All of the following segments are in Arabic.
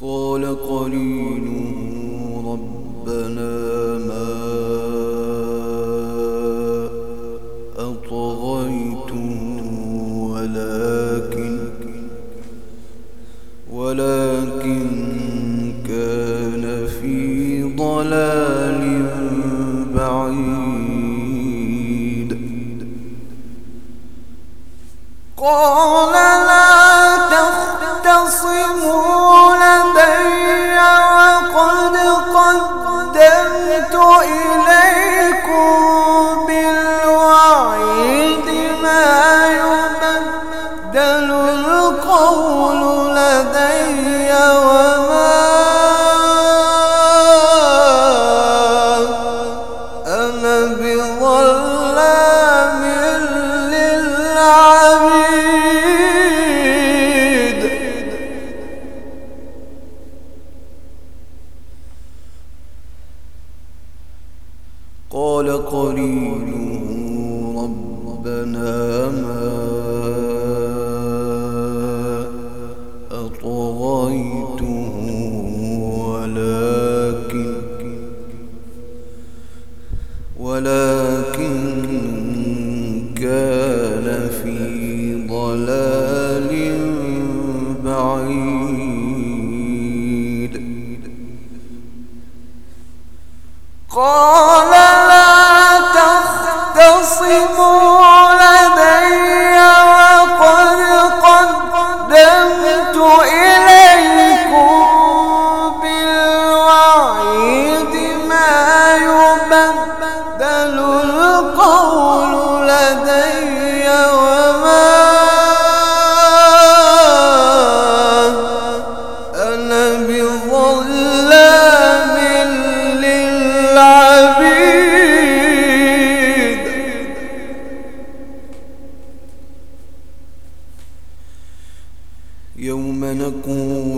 قال قرينه ربنا ما أطغيته ولكن ولكن كان في ضلال بعيد. قال لا القول لدي وما أنا بظلام للعبيد قال قرينه ربنا ما كان في ضلال بعيد. قال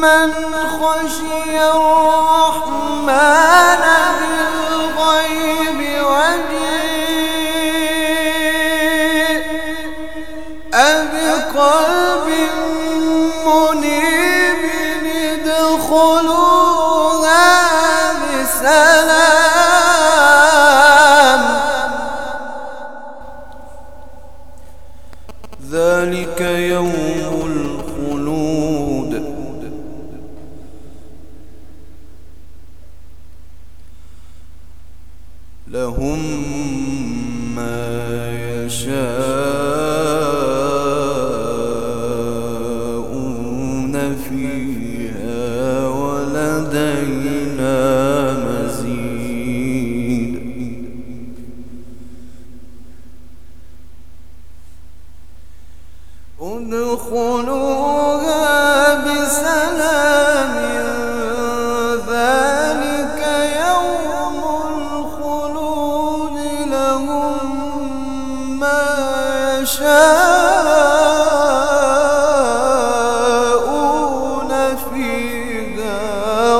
من خشي الرحمن بالغيب وجيء بقلب منيب ادخلوها بسلام. ذلك يوم لهم ما يشاءون يشاءون فيها